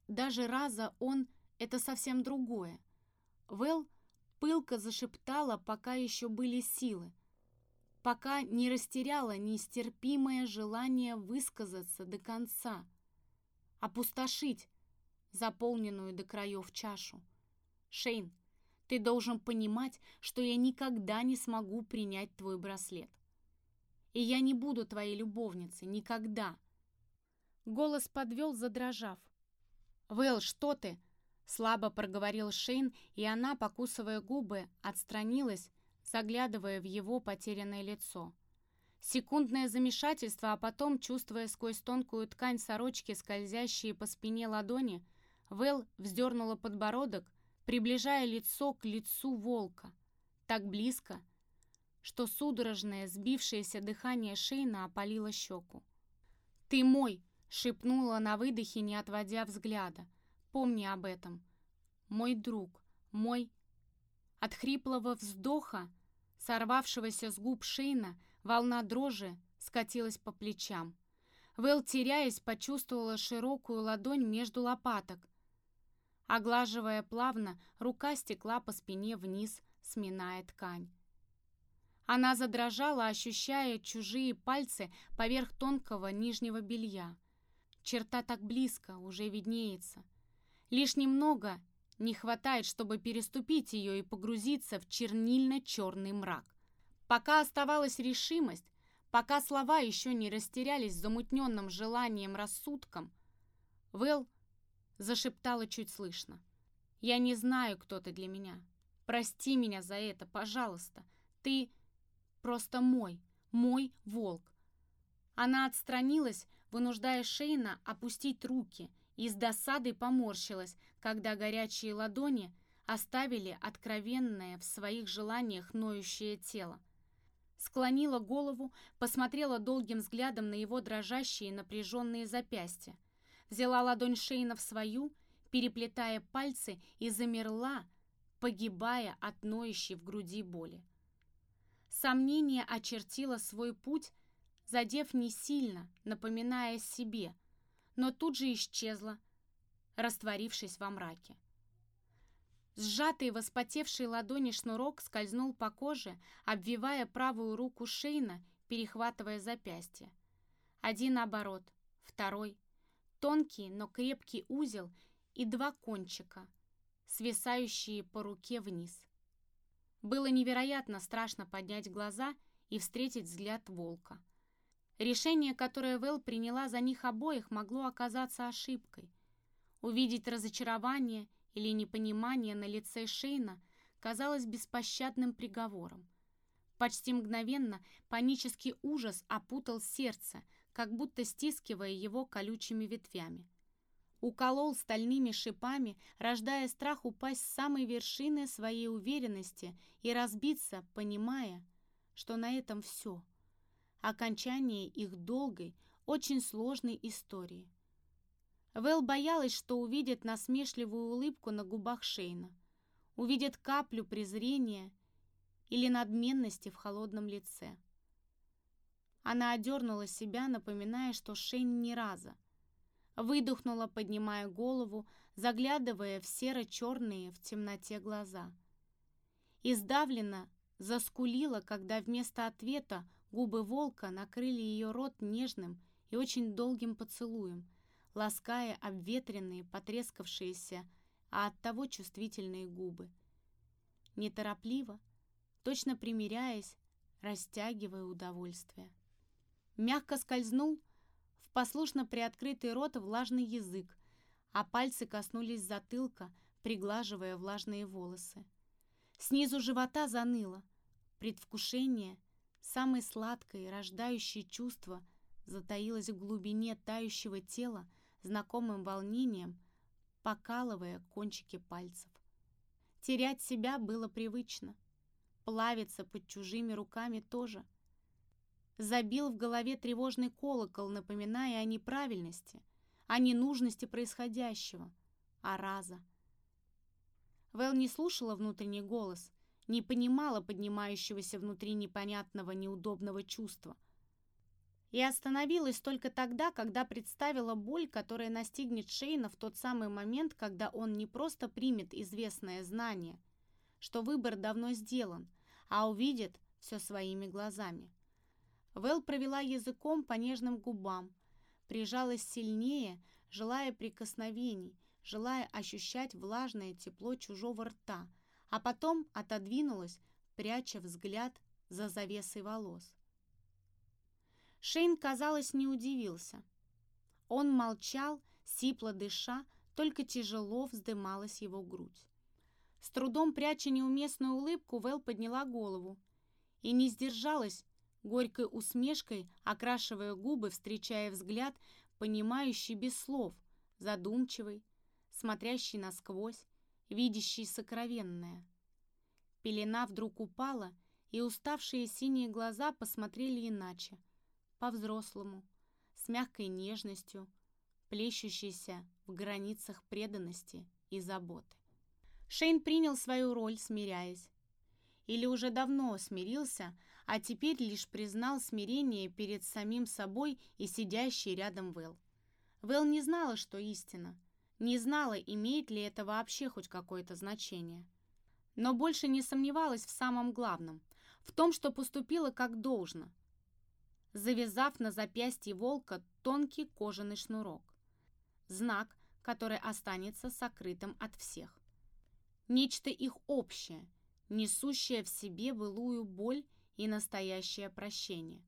Даже раза он — это совсем другое. Вэл пылко зашептала, пока еще были силы — пока не растеряла нестерпимое желание высказаться до конца. опустошить заполненную до краев чашу. Шейн, ты должен понимать, что я никогда не смогу принять твой браслет. И я не буду твоей любовницей, никогда. Голос подвел, задрожав. «Вэл, что ты?» Слабо проговорил Шейн, и она, покусывая губы, отстранилась, заглядывая в его потерянное лицо. Секундное замешательство, а потом, чувствуя сквозь тонкую ткань сорочки, скользящие по спине ладони, Вэл вздернула подбородок, приближая лицо к лицу волка. Так близко, что судорожное, сбившееся дыхание Шейна опалило щеку. «Ты мой!» — шепнула на выдохе, не отводя взгляда. «Помни об этом. Мой друг, мой...» От хриплого вздоха, сорвавшегося с губ Шейна, волна дрожи скатилась по плечам. Вэл, теряясь, почувствовала широкую ладонь между лопаток. Оглаживая плавно, рука стекла по спине вниз, сминая ткань. Она задрожала, ощущая чужие пальцы поверх тонкого нижнего белья. Черта так близко, уже виднеется. Лишь немного не хватает, чтобы переступить ее и погрузиться в чернильно-черный мрак. Пока оставалась решимость, пока слова еще не растерялись замутненным желанием рассудком, Вэл зашептала чуть слышно. «Я не знаю, кто ты для меня. Прости меня за это, пожалуйста. Ты просто мой, мой волк». Она отстранилась, вынуждая Шейна опустить руки, и с досадой поморщилась, когда горячие ладони оставили откровенное в своих желаниях ноющее тело. Склонила голову, посмотрела долгим взглядом на его дрожащие напряженные запястья. Взяла ладонь Шейна в свою, переплетая пальцы, и замерла, погибая от ноющей в груди боли. Сомнение очертило свой путь, задев не сильно, напоминая себе, но тут же исчезла, растворившись во мраке. Сжатый воспотевшей ладони шнурок скользнул по коже, обвивая правую руку Шейна, перехватывая запястье. Один оборот, второй. Тонкий, но крепкий узел и два кончика, свисающие по руке вниз. Было невероятно страшно поднять глаза и встретить взгляд волка. Решение, которое Вэл приняла за них обоих, могло оказаться ошибкой. Увидеть разочарование или непонимание на лице Шейна казалось беспощадным приговором. Почти мгновенно панический ужас опутал сердце, как будто стискивая его колючими ветвями. Уколол стальными шипами, рождая страх упасть с самой вершины своей уверенности и разбиться, понимая, что на этом все. Окончание их долгой, очень сложной истории. Вэл боялась, что увидит насмешливую улыбку на губах Шейна, увидит каплю презрения или надменности в холодном лице. Она одернула себя, напоминая, что Шейн ни раза. Выдохнула, поднимая голову, заглядывая в серо-черные в темноте глаза. Издавленно заскулила, когда вместо ответа губы волка накрыли ее рот нежным и очень долгим поцелуем, лаская обветренные, потрескавшиеся, а оттого чувствительные губы. Неторопливо, точно примиряясь, растягивая удовольствие. Мягко скользнул в послушно приоткрытый рот влажный язык, а пальцы коснулись затылка, приглаживая влажные волосы. Снизу живота заныло. Предвкушение, самое сладкое и рождающее чувство, затаилось в глубине тающего тела, знакомым волнением, покалывая кончики пальцев. Терять себя было привычно. Плавиться под чужими руками тоже. Забил в голове тревожный колокол, напоминая о неправильности, о ненужности происходящего, о раза. Вэл не слушала внутренний голос, не понимала поднимающегося внутри непонятного неудобного чувства и остановилась только тогда, когда представила боль, которая настигнет Шейна в тот самый момент, когда он не просто примет известное знание, что выбор давно сделан, а увидит все своими глазами. Вэл провела языком по нежным губам, прижалась сильнее, желая прикосновений, желая ощущать влажное тепло чужого рта, а потом отодвинулась, пряча взгляд за завесой волос. Шейн, казалось, не удивился. Он молчал, сипло дыша, только тяжело вздымалась его грудь. С трудом пряча неуместную улыбку, Вэл подняла голову и не сдержалась, горькой усмешкой окрашивая губы, встречая взгляд, понимающий без слов, задумчивый, смотрящий насквозь, видящий сокровенное. Пелена вдруг упала, и уставшие синие глаза посмотрели иначе, по-взрослому, с мягкой нежностью, плещущейся в границах преданности и заботы. Шейн принял свою роль, смиряясь. Или уже давно смирился, а теперь лишь признал смирение перед самим собой и сидящий рядом Вэл. Вэл не знала, что истина, не знала, имеет ли это вообще хоть какое-то значение. Но больше не сомневалась в самом главном, в том, что поступила как должно – завязав на запястье волка тонкий кожаный шнурок. Знак, который останется сокрытым от всех. Нечто их общее, несущее в себе былую боль и настоящее прощение,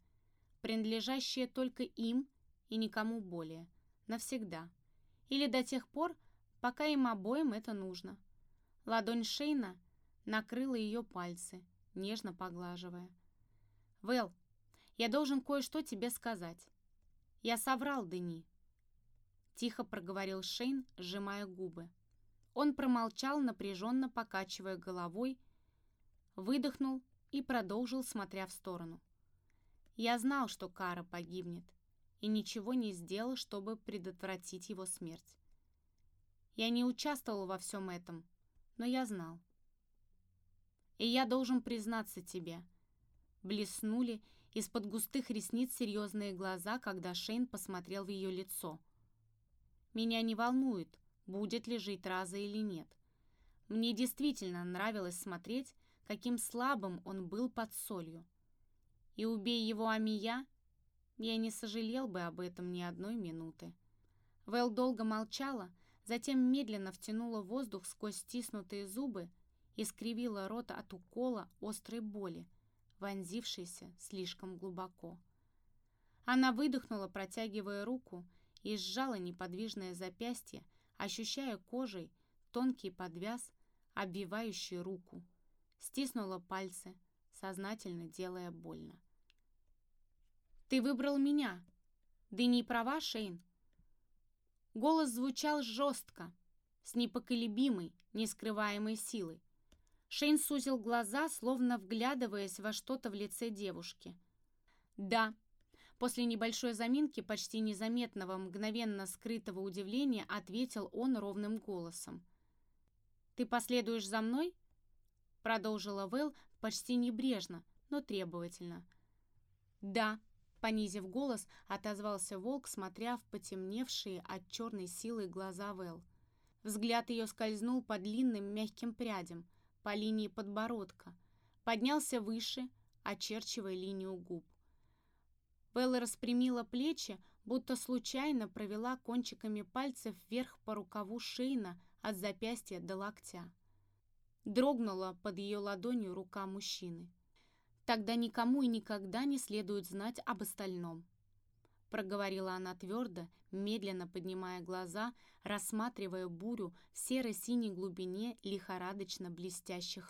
принадлежащее только им и никому более, навсегда, или до тех пор, пока им обоим это нужно. Ладонь Шейна накрыла ее пальцы, нежно поглаживая. «Вэл, я должен кое-что тебе сказать. Я соврал Дени. Тихо проговорил Шейн, сжимая губы. Он промолчал, напряженно покачивая головой, выдохнул и продолжил, смотря в сторону. Я знал, что Кара погибнет, и ничего не сделал, чтобы предотвратить его смерть. Я не участвовал во всем этом, но я знал. И я должен признаться тебе. Блеснули из-под густых ресниц серьезные глаза, когда Шейн посмотрел в ее лицо. «Меня не волнует, будет ли жить Раза или нет. Мне действительно нравилось смотреть, каким слабым он был под солью. И убей его Амия, я не сожалел бы об этом ни одной минуты». Вэл долго молчала, затем медленно втянула воздух сквозь стиснутые зубы и скривила рот от укола острой боли, вонзившийся слишком глубоко. Она выдохнула, протягивая руку, и сжала неподвижное запястье, ощущая кожей тонкий подвяз, обвивающий руку. Стиснула пальцы, сознательно делая больно. «Ты выбрал меня. Да не права, Шейн?» Голос звучал жестко, с непоколебимой, нескрываемой силой. Шейн сузил глаза, словно вглядываясь во что-то в лице девушки. «Да». После небольшой заминки, почти незаметного, мгновенно скрытого удивления, ответил он ровным голосом. «Ты последуешь за мной?» Продолжила Вэл почти небрежно, но требовательно. «Да», — понизив голос, отозвался волк, смотря в потемневшие от черной силы глаза Вэл. Взгляд ее скользнул по длинным мягким прядям, по линии подбородка, поднялся выше, очерчивая линию губ. Белла распрямила плечи, будто случайно провела кончиками пальцев вверх по рукаву Шейна от запястья до локтя. Дрогнула под ее ладонью рука мужчины. «Тогда никому и никогда не следует знать об остальном», проговорила она твердо, медленно поднимая глаза, рассматривая бурю в серо-синей глубине лихорадочно блестящих